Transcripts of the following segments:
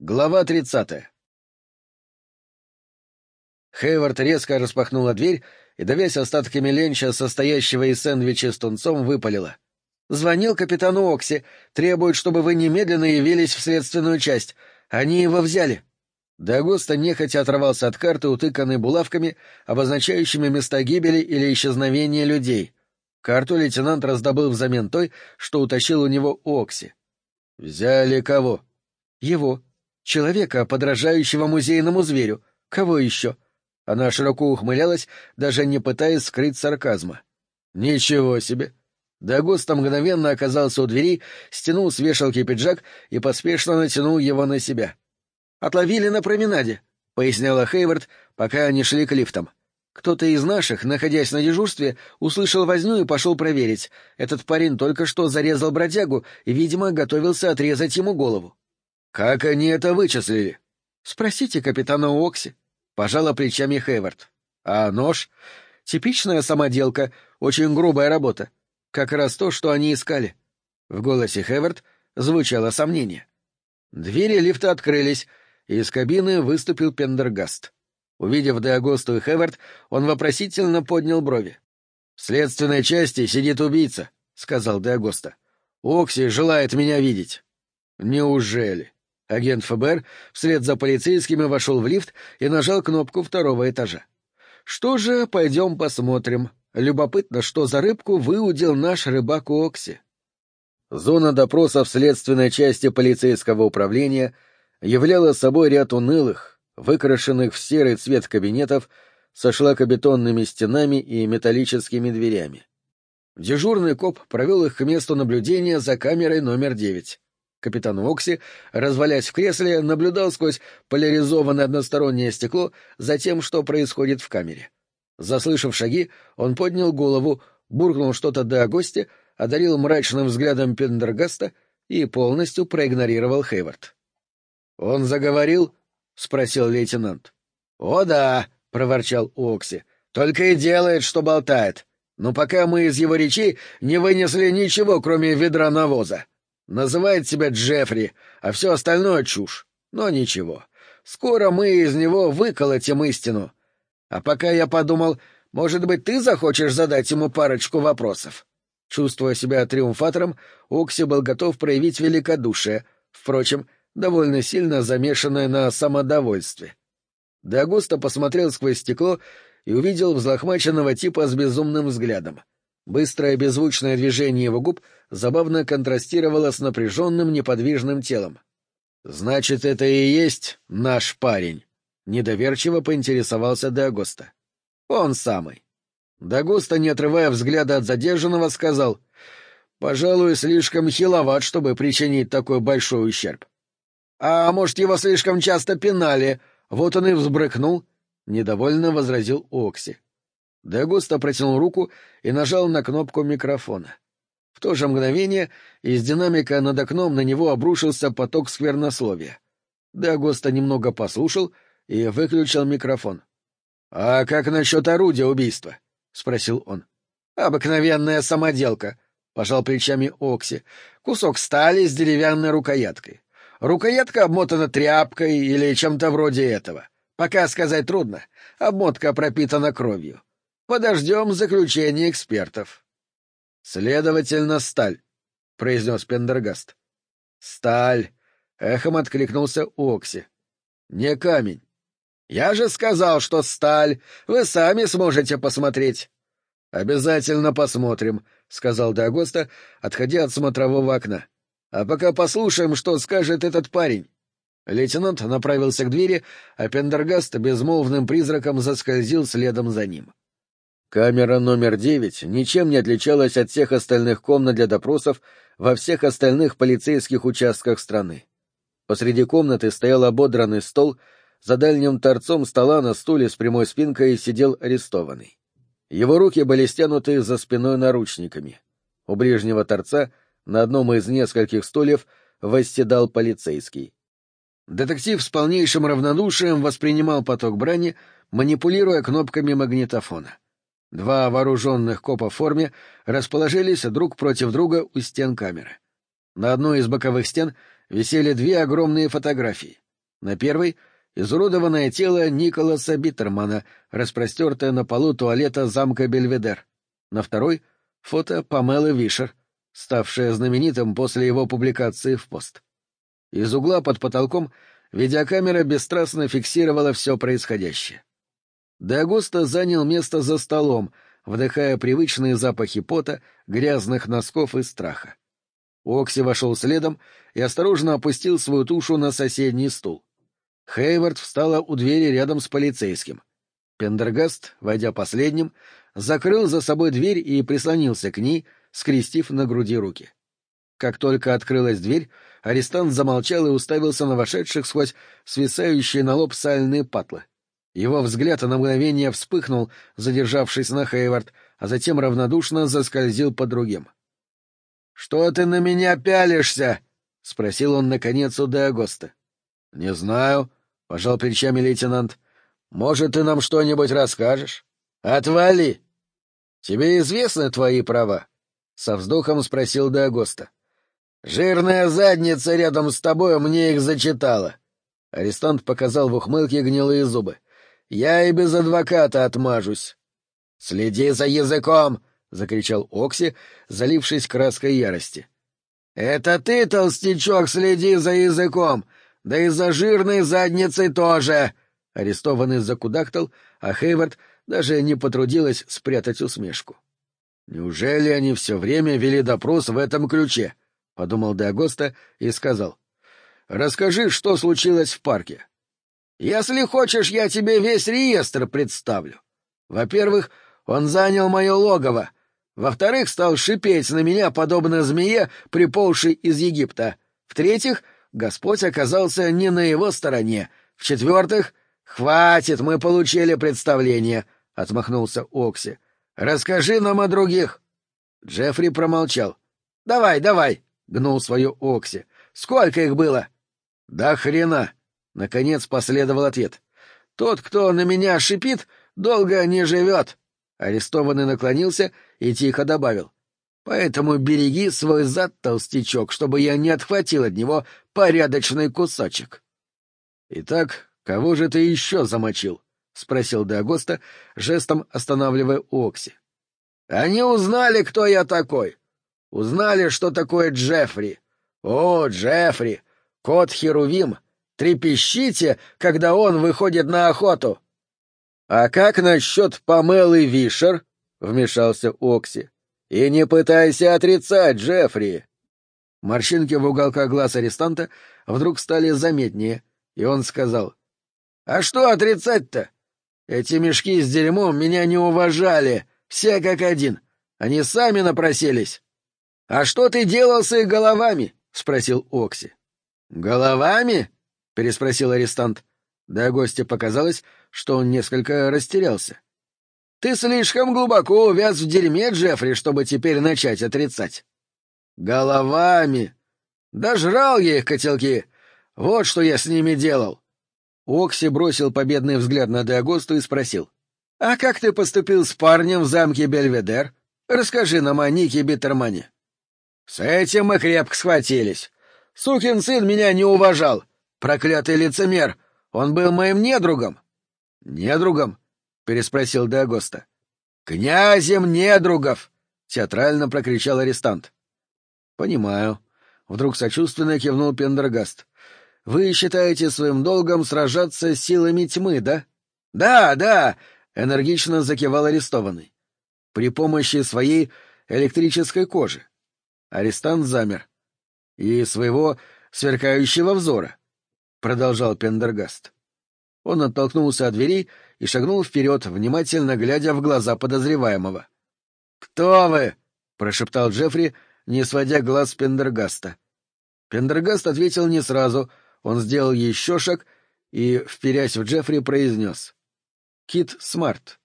Глава тридцатая. Хейвард резко распахнула дверь и, давясь остатками ленча, состоящего из сэндвича с тунцом, выпалила. «Звонил капитану Окси. Требует, чтобы вы немедленно явились в следственную часть. Они его взяли». Дагоста нехотя оторвался от карты, утыканной булавками, обозначающими места гибели или исчезновения людей. Карту лейтенант раздобыл взамен той, что утащил у него Окси. «Взяли кого?» «Его», Человека, подражающего музейному зверю. Кого еще? Она широко ухмылялась, даже не пытаясь скрыть сарказма. Ничего себе! Дагоста мгновенно оказался у двери, стянул с вешалки пиджак и поспешно натянул его на себя. «Отловили на променаде», — поясняла Хейвард, пока они шли к лифтам. «Кто-то из наших, находясь на дежурстве, услышал возню и пошел проверить. Этот парень только что зарезал бродягу и, видимо, готовился отрезать ему голову. «Как они это вычислили?» «Спросите капитана Окси», — пожала плечами Хейвард. «А нож?» «Типичная самоделка, очень грубая работа. Как раз то, что они искали». В голосе Хейвард звучало сомнение. Двери лифта открылись, и из кабины выступил Пендергаст. Увидев Деагосту и Хевард, он вопросительно поднял брови. — В следственной части сидит убийца, — сказал Деагоста. — Окси желает меня видеть. — Неужели? Агент ФБР вслед за полицейскими вошел в лифт и нажал кнопку второго этажа. «Что же, пойдем посмотрим. Любопытно, что за рыбку выудил наш рыбак Окси». Зона допроса в следственной части полицейского управления являла собой ряд унылых, выкрашенных в серый цвет кабинетов со шлакобетонными стенами и металлическими дверями. Дежурный коп провел их к месту наблюдения за камерой номер девять. Капитан Окси, развалясь в кресле, наблюдал сквозь поляризованное одностороннее стекло за тем, что происходит в камере. Заслышав шаги, он поднял голову, буркнул что-то до гостя, одарил мрачным взглядом Пендергаста и полностью проигнорировал Хейвард. «Он заговорил?» — спросил лейтенант. «О да!» — проворчал Окси. «Только и делает, что болтает. Но пока мы из его речи не вынесли ничего, кроме ведра навоза». Называет себя Джеффри, а все остальное — чушь. Но ничего. Скоро мы из него выколотим истину. А пока я подумал, может быть, ты захочешь задать ему парочку вопросов?» Чувствуя себя триумфатором, Окси был готов проявить великодушие, впрочем, довольно сильно замешанное на самодовольстве. Дагуста посмотрел сквозь стекло и увидел взлохмаченного типа с безумным взглядом. Быстрое беззвучное движение его губ — забавно контрастировала с напряженным неподвижным телом. «Значит, это и есть наш парень?» — недоверчиво поинтересовался Дагоста. «Он самый». Дагоста, не отрывая взгляда от задержанного, сказал, «Пожалуй, слишком хиловат, чтобы причинить такой большой ущерб». «А может, его слишком часто пинали, вот он и взбрыкнул?» — недовольно возразил Окси. Дагоста протянул руку и нажал на кнопку микрофона. В то же мгновение из динамика над окном на него обрушился поток сквернословия. Дагоста немного послушал и выключил микрофон. — А как насчет орудия убийства? — спросил он. — Обыкновенная самоделка, — пожал плечами Окси. — Кусок стали с деревянной рукояткой. Рукоятка обмотана тряпкой или чем-то вроде этого. Пока сказать трудно. Обмотка пропитана кровью. Подождем заключения экспертов. Следовательно, сталь, — произнес Пендергаст. Сталь, — эхом откликнулся Окси. Не камень. Я же сказал, что сталь. Вы сами сможете посмотреть. Обязательно посмотрим, — сказал Дагоста, отходя от смотрового окна. А пока послушаем, что скажет этот парень. Лейтенант направился к двери, а Пендергаст безмолвным призраком заскользил следом за ним. Камера номер девять ничем не отличалась от всех остальных комнат для допросов во всех остальных полицейских участках страны. Посреди комнаты стоял ободранный стол, за дальним торцом стола на стуле с прямой спинкой сидел арестованный. Его руки были стянуты за спиной наручниками. У ближнего торца на одном из нескольких стульев восседал полицейский. Детектив с полнейшим равнодушием воспринимал поток брани, манипулируя кнопками магнитофона. Два вооруженных копа в форме расположились друг против друга у стен камеры. На одной из боковых стен висели две огромные фотографии. На первой — изуродованное тело Николаса Биттермана, распростертое на полу туалета замка Бельведер. На второй — фото Памелы Вишер, ставшее знаменитым после его публикации в пост. Из угла под потолком видеокамера бесстрастно фиксировала все происходящее. Деагуста занял место за столом, вдыхая привычные запахи пота, грязных носков и страха. Окси вошел следом и осторожно опустил свою тушу на соседний стул. Хейвард встала у двери рядом с полицейским. Пендергаст, войдя последним, закрыл за собой дверь и прислонился к ней, скрестив на груди руки. Как только открылась дверь, арестант замолчал и уставился на вошедших сквозь свисающие на лоб сальные патлы. Его взгляд на мгновение вспыхнул, задержавшись на Хейвард, а затем равнодушно заскользил по другим. — Что ты на меня пялишься? — спросил он, наконец, у Деагоста. — Не знаю, — пожал плечами лейтенант. — Может, ты нам что-нибудь расскажешь? — Отвали! — Тебе известны твои права? — со вздохом спросил Деагоста. — Жирная задница рядом с тобой мне их зачитала. Арестант показал в ухмылке гнилые зубы. — я и без адвоката отмажусь. — Следи за языком! — закричал Окси, залившись краской ярости. — Это ты, толстячок, следи за языком! Да и за жирной задницей тоже! Арестованный закудахтал, а Хейвард даже не потрудилась спрятать усмешку. «Неужели они все время вели допрос в этом ключе?» — подумал Деагоста и сказал. «Расскажи, что случилось в парке. Если хочешь, я тебе весь реестр представлю. Во-первых, он занял мое логово. Во-вторых, стал шипеть на меня, подобно змее, приползшей из Египта. В-третьих, Господь оказался не на его стороне. В-четвертых, хватит, мы получили представление, — отмахнулся Окси. Расскажи нам о других. Джеффри промолчал. — Давай, давай, — гнул свое Окси. — Сколько их было? — Да хрена. Наконец последовал ответ. «Тот, кто на меня шипит, долго не живет!» Арестованный наклонился и тихо добавил. «Поэтому береги свой зад, толстячок, чтобы я не отхватил от него порядочный кусочек». «Итак, кого же ты еще замочил?» — спросил Деагоста, жестом останавливая Окси. «Они узнали, кто я такой. Узнали, что такое Джеффри. О, Джеффри! Кот Херувим!» Трепещите, когда он выходит на охоту. — А как насчет Памелы Вишер? — вмешался Окси. — И не пытайся отрицать, Джеффри. Морщинки в уголках глаз арестанта вдруг стали заметнее, и он сказал. — А что отрицать-то? Эти мешки с дерьмом меня не уважали, все как один. Они сами напросились. — А что ты делал с их головами? — спросил Окси. — Головами? Переспросил арестант. Да гостю показалось, что он несколько растерялся. — Ты слишком глубоко увяз в дерьме, Джеффри, чтобы теперь начать отрицать. — Головами! Да жрал я их котелки! Вот что я с ними делал! Окси бросил победный взгляд на Деагосту и спросил. — А как ты поступил с парнем в замке Бельведер? Расскажи нам о Нике Биттермане. — С этим мы крепко схватились. Сукин сын меня не уважал. Проклятый лицемер! Он был моим недругом!» «Недругом?» — переспросил Деагоста. «Князем недругов!» — театрально прокричал арестант. «Понимаю». Вдруг сочувственно кивнул Пендергаст. «Вы считаете своим долгом сражаться с силами тьмы, да?» «Да, да!» — энергично закивал арестованный. «При помощи своей электрической кожи». Арестант замер. «И своего сверкающего взора. — продолжал Пендергаст. Он оттолкнулся от дверей и шагнул вперед, внимательно глядя в глаза подозреваемого. «Кто вы?» — прошептал Джеффри, не сводя глаз с Пендергаста. Пендергаст ответил не сразу, он сделал еще шаг и, вперясь в Джеффри, произнес. «Кит Смарт».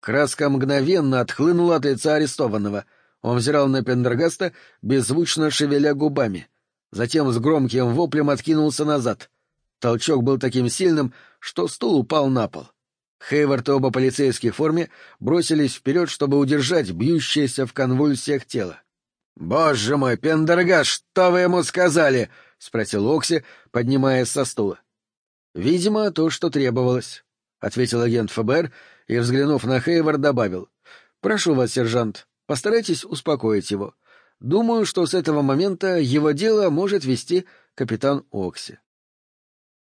Краска мгновенно отхлынула от лица арестованного. Он взирал на Пендергаста, беззвучно шевеля губами. Затем с громким воплем откинулся назад — Толчок был таким сильным, что стул упал на пол. Хейвард и оба полицейских в форме бросились вперед, чтобы удержать бьющееся в конвульсиях тело. «Боже мой, Пендергаш, что вы ему сказали?» — спросил Окси, поднимаясь со стула. Видимо, то, что требовалось, — ответил агент ФБР и, взглянув на Хейвар, добавил. — Прошу вас, сержант, постарайтесь успокоить его. Думаю, что с этого момента его дело может вести капитан Окси.